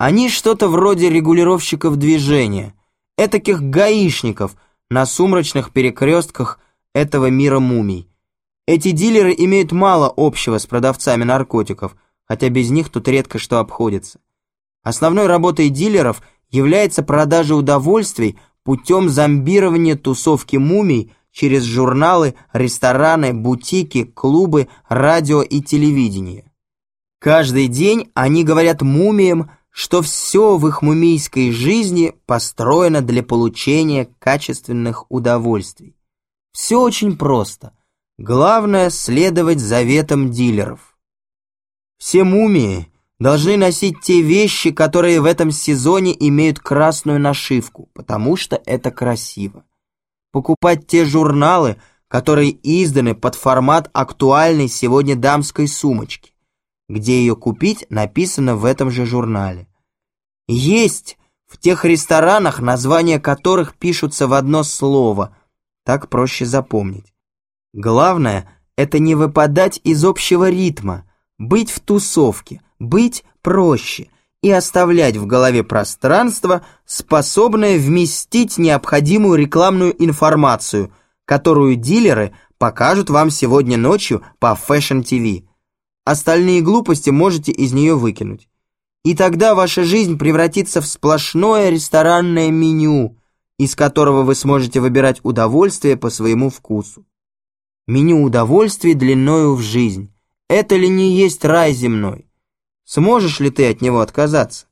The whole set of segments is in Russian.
Они что-то вроде регулировщиков движения, этаких гаишников на сумрачных перекрестках этого мира мумий. Эти дилеры имеют мало общего с продавцами наркотиков, хотя без них тут редко что обходится. Основной работой дилеров является продажа удовольствий путем зомбирования тусовки мумий через журналы, рестораны, бутики, клубы, радио и телевидение. Каждый день они говорят мумиям, что все в их мумийской жизни построено для получения качественных удовольствий. Все очень просто. Главное – следовать заветам дилеров. Все мумии должны носить те вещи, которые в этом сезоне имеют красную нашивку, потому что это красиво покупать те журналы, которые изданы под формат актуальной сегодня дамской сумочки. Где ее купить, написано в этом же журнале. Есть в тех ресторанах, названия которых пишутся в одно слово, так проще запомнить. Главное – это не выпадать из общего ритма, быть в тусовке, быть проще – и оставлять в голове пространство, способное вместить необходимую рекламную информацию, которую дилеры покажут вам сегодня ночью по Fashion TV. Остальные глупости можете из нее выкинуть. И тогда ваша жизнь превратится в сплошное ресторанное меню, из которого вы сможете выбирать удовольствие по своему вкусу. Меню удовольствий длиною в жизнь. Это ли не есть рай земной? Сможешь ли ты от него отказаться?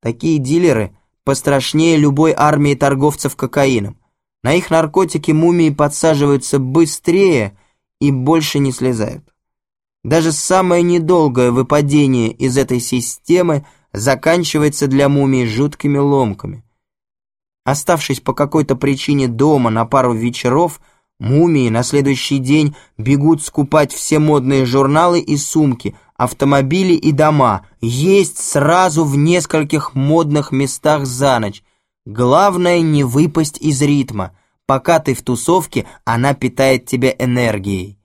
Такие дилеры пострашнее любой армии торговцев кокаином. На их наркотики мумии подсаживаются быстрее и больше не слезают. Даже самое недолгое выпадение из этой системы заканчивается для мумии жуткими ломками. Оставшись по какой-то причине дома на пару вечеров, мумии на следующий день бегут скупать все модные журналы и сумки – автомобили и дома, есть сразу в нескольких модных местах за ночь. Главное не выпасть из ритма. Пока ты в тусовке, она питает тебя энергией.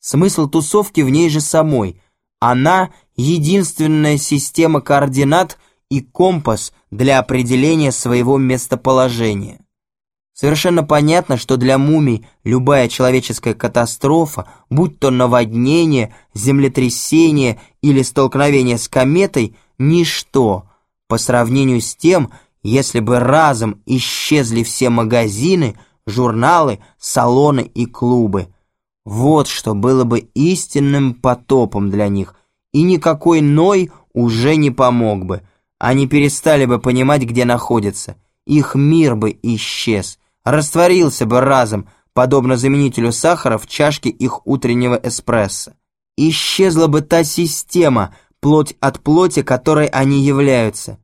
Смысл тусовки в ней же самой. Она — единственная система координат и компас для определения своего местоположения. Совершенно понятно, что для мумий любая человеческая катастрофа, будь то наводнение, землетрясение или столкновение с кометой, ничто по сравнению с тем, если бы разом исчезли все магазины, журналы, салоны и клубы. Вот что было бы истинным потопом для них, и никакой Ной уже не помог бы. Они перестали бы понимать, где находятся. Их мир бы исчез растворился бы разом, подобно заменителю сахара в чашке их утреннего эспрессо. Исчезла бы та система, плоть от плоти, которой они являются.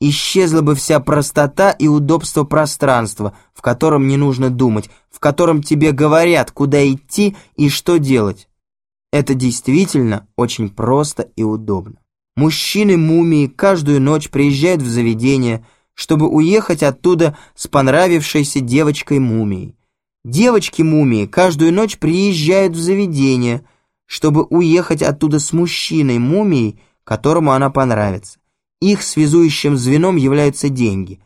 Исчезла бы вся простота и удобство пространства, в котором не нужно думать, в котором тебе говорят, куда идти и что делать. Это действительно очень просто и удобно. Мужчины-мумии каждую ночь приезжают в заведение – чтобы уехать оттуда с понравившейся девочкой-мумией. Девочки-мумии каждую ночь приезжают в заведение, чтобы уехать оттуда с мужчиной-мумией, которому она понравится. Их связующим звеном являются деньги.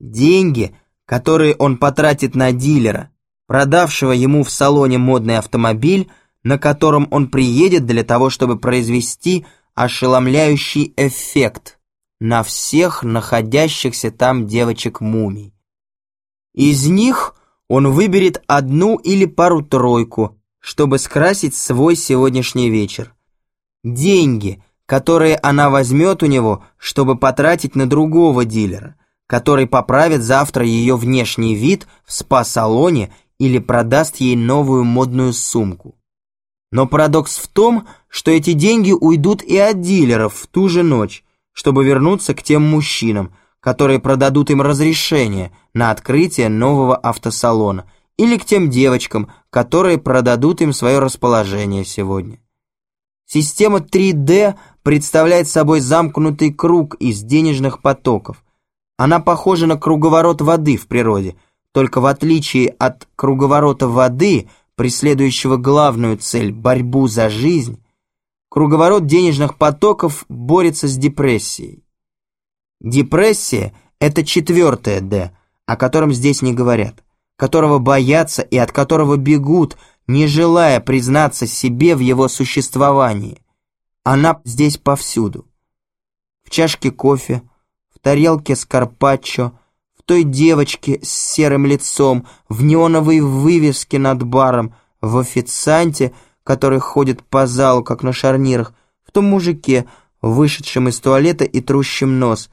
Деньги, которые он потратит на дилера, продавшего ему в салоне модный автомобиль, на котором он приедет для того, чтобы произвести ошеломляющий эффект на всех находящихся там девочек-мумий. Из них он выберет одну или пару-тройку, чтобы скрасить свой сегодняшний вечер. Деньги, которые она возьмет у него, чтобы потратить на другого дилера, который поправит завтра ее внешний вид в спа-салоне или продаст ей новую модную сумку. Но парадокс в том, что эти деньги уйдут и от дилеров в ту же ночь, чтобы вернуться к тем мужчинам, которые продадут им разрешение на открытие нового автосалона, или к тем девочкам, которые продадут им свое расположение сегодня. Система 3D представляет собой замкнутый круг из денежных потоков. Она похожа на круговорот воды в природе, только в отличие от круговорота воды, преследующего главную цель – борьбу за жизнь, Круговорот денежных потоков борется с депрессией. Депрессия – это четвертое «Д», о котором здесь не говорят, которого боятся и от которого бегут, не желая признаться себе в его существовании. Она здесь повсюду. В чашке кофе, в тарелке с карпаччо, в той девочке с серым лицом, в неоновой вывеске над баром, в официанте, который ходит по залу, как на шарнирах, в том мужике, вышедшем из туалета и трущем нос.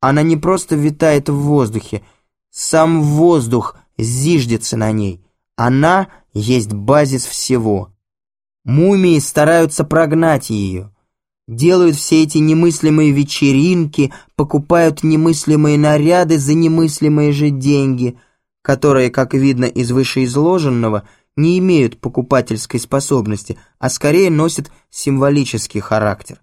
Она не просто витает в воздухе, сам воздух зиждется на ней. Она есть базис всего. Мумии стараются прогнать ее. Делают все эти немыслимые вечеринки, покупают немыслимые наряды за немыслимые же деньги, которые, как видно из вышеизложенного, не имеют покупательской способности, а скорее носят символический характер.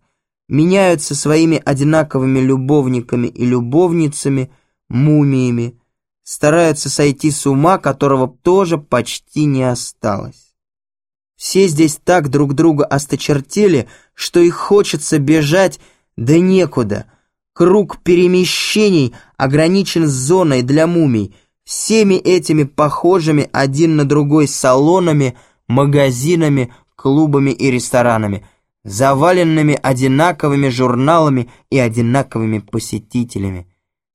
Меняются своими одинаковыми любовниками и любовницами, мумиями, стараются сойти с ума, которого тоже почти не осталось. Все здесь так друг друга осточертели, что их хочется бежать, да некуда. Круг перемещений ограничен зоной для мумий, всеми этими похожими один на другой салонами, магазинами, клубами и ресторанами, заваленными одинаковыми журналами и одинаковыми посетителями.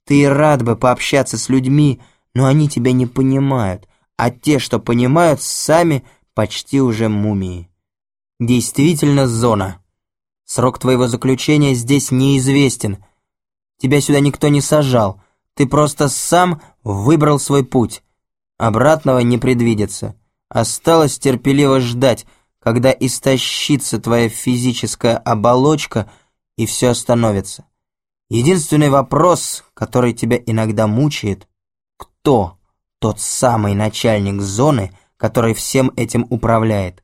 Ты и рад бы пообщаться с людьми, но они тебя не понимают, а те, что понимают, сами – почти уже мумии. Действительно зона. Срок твоего заключения здесь неизвестен. Тебя сюда никто не сажал. Ты просто сам выбрал свой путь. Обратного не предвидится. Осталось терпеливо ждать, когда истощится твоя физическая оболочка и все остановится. Единственный вопрос, который тебя иногда мучает, кто тот самый начальник зоны, который всем этим управляет?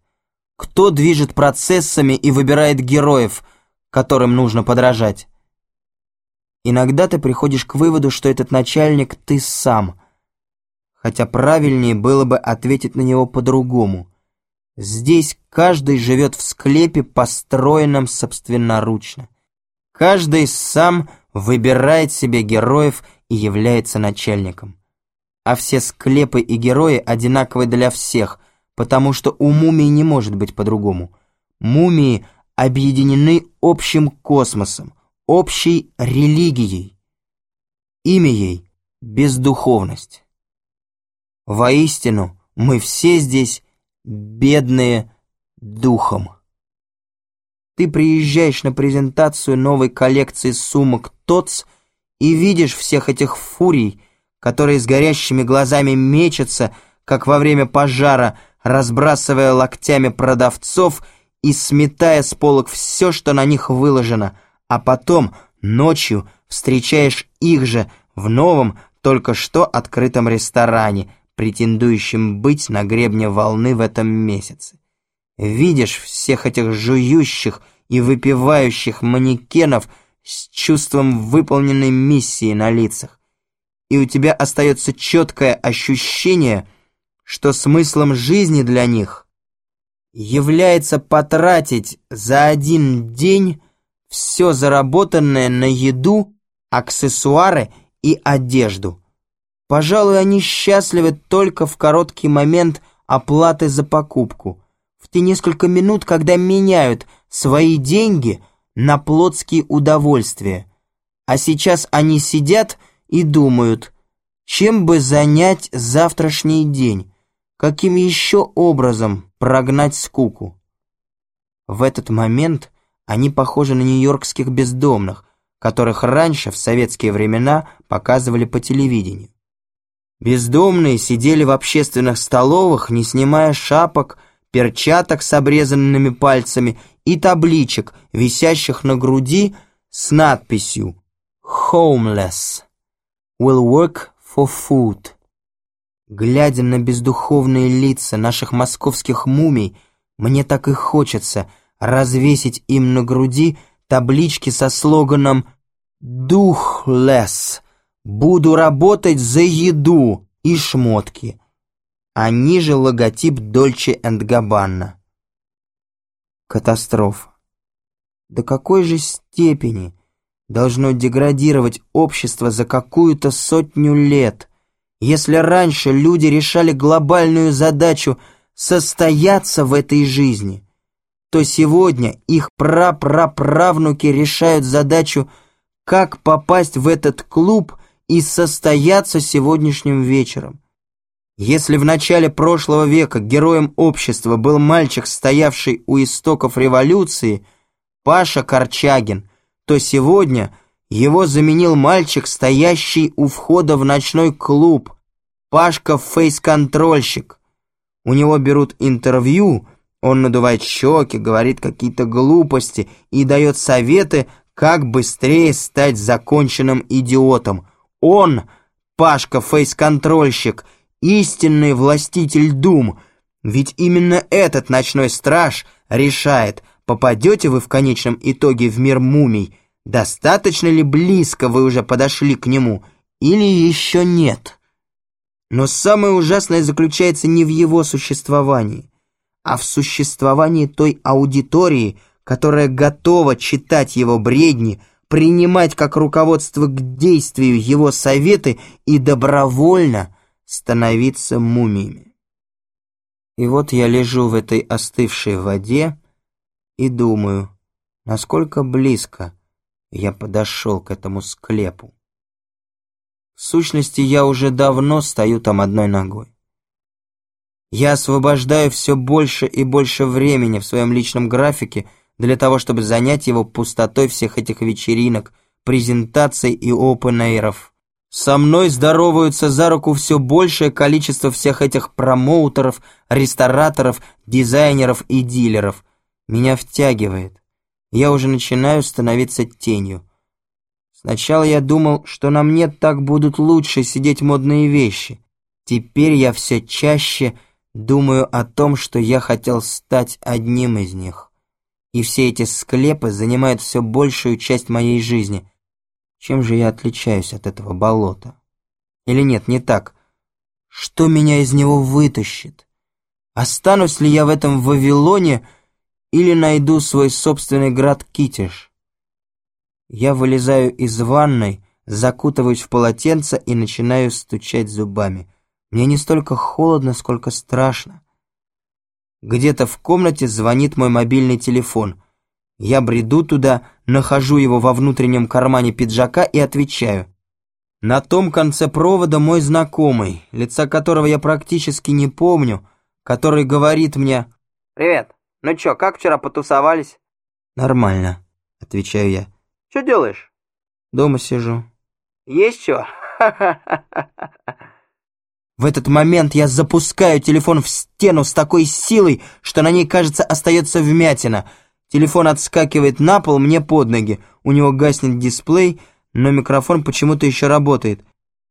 Кто движет процессами и выбирает героев, которым нужно подражать? Иногда ты приходишь к выводу, что этот начальник ты сам, хотя правильнее было бы ответить на него по-другому. Здесь каждый живет в склепе, построенном собственноручно. Каждый сам выбирает себе героев и является начальником а все склепы и герои одинаковы для всех, потому что у мумий не может быть по-другому. Мумии объединены общим космосом, общей религией. Имя ей — бездуховность. Воистину, мы все здесь бедные духом. Ты приезжаешь на презентацию новой коллекции сумок ТОЦ и видишь всех этих фурий, которые с горящими глазами мечутся, как во время пожара, разбрасывая локтями продавцов и сметая с полок все, что на них выложено, а потом ночью встречаешь их же в новом, только что открытом ресторане, претендующем быть на гребне волны в этом месяце. Видишь всех этих жующих и выпивающих манекенов с чувством выполненной миссии на лицах и у тебя остается четкое ощущение, что смыслом жизни для них является потратить за один день все заработанное на еду, аксессуары и одежду. Пожалуй, они счастливы только в короткий момент оплаты за покупку, в те несколько минут, когда меняют свои деньги на плотские удовольствия. А сейчас они сидят и думают, чем бы занять завтрашний день, каким еще образом прогнать скуку. В этот момент они похожи на нью-йоркских бездомных, которых раньше, в советские времена, показывали по телевидению. Бездомные сидели в общественных столовых, не снимая шапок, перчаток с обрезанными пальцами и табличек, висящих на груди с надписью «Homeless» will work for food. Глядя на бездуховные лица наших московских мумий, мне так и хочется развесить им на груди таблички со слоганом «Духлес» «Буду работать за еду» и шмотки, а ниже логотип Дольче энд Габбана. Катастрофа. До какой же степени должно деградировать общество за какую-то сотню лет. Если раньше люди решали глобальную задачу состояться в этой жизни, то сегодня их прапраправнуки решают задачу, как попасть в этот клуб и состояться сегодняшним вечером. Если в начале прошлого века героем общества был мальчик, стоявший у истоков революции, Паша Корчагин, то сегодня его заменил мальчик, стоящий у входа в ночной клуб, Пашка фейс-контрольщик. У него берут интервью, он надувает щеки, говорит какие-то глупости и дает советы, как быстрее стать законченным идиотом. Он, Пашка фейс-контрольщик, истинный властитель дум, ведь именно этот ночной страж решает, попадете вы в конечном итоге в мир мумий, достаточно ли близко вы уже подошли к нему, или еще нет. Но самое ужасное заключается не в его существовании, а в существовании той аудитории, которая готова читать его бредни, принимать как руководство к действию его советы и добровольно становиться мумиями. И вот я лежу в этой остывшей воде и думаю, насколько близко я подошел к этому склепу. В сущности, я уже давно стою там одной ногой. Я освобождаю все больше и больше времени в своем личном графике для того, чтобы занять его пустотой всех этих вечеринок, презентаций и опен-эйров. Со мной здороваются за руку все большее количество всех этих промоутеров, рестораторов, дизайнеров и дилеров. Меня втягивает. Я уже начинаю становиться тенью. Сначала я думал, что на мне так будут лучше сидеть модные вещи. Теперь я все чаще Думаю о том, что я хотел стать одним из них. И все эти склепы занимают все большую часть моей жизни. Чем же я отличаюсь от этого болота? Или нет, не так. Что меня из него вытащит? Останусь ли я в этом Вавилоне или найду свой собственный град Китиш? Я вылезаю из ванной, закутываюсь в полотенце и начинаю стучать зубами. Мне не столько холодно, сколько страшно. Где-то в комнате звонит мой мобильный телефон. Я бреду туда, нахожу его во внутреннем кармане пиджака и отвечаю. На том конце провода мой знакомый, лица которого я практически не помню, который говорит мне «Привет, ну чё, как вчера потусовались?» «Нормально», — отвечаю я. «Чё делаешь?» «Дома сижу». «Есть чё?» В этот момент я запускаю телефон в стену с такой силой, что на ней, кажется, остается вмятина. Телефон отскакивает на пол мне под ноги. У него гаснет дисплей, но микрофон почему-то еще работает.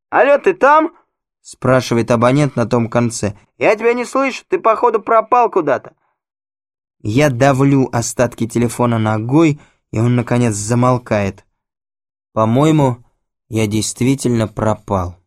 «Алло, ты там?» — спрашивает абонент на том конце. «Я тебя не слышу, ты, походу, пропал куда-то». Я давлю остатки телефона ногой, и он, наконец, замолкает. По-моему, я действительно пропал.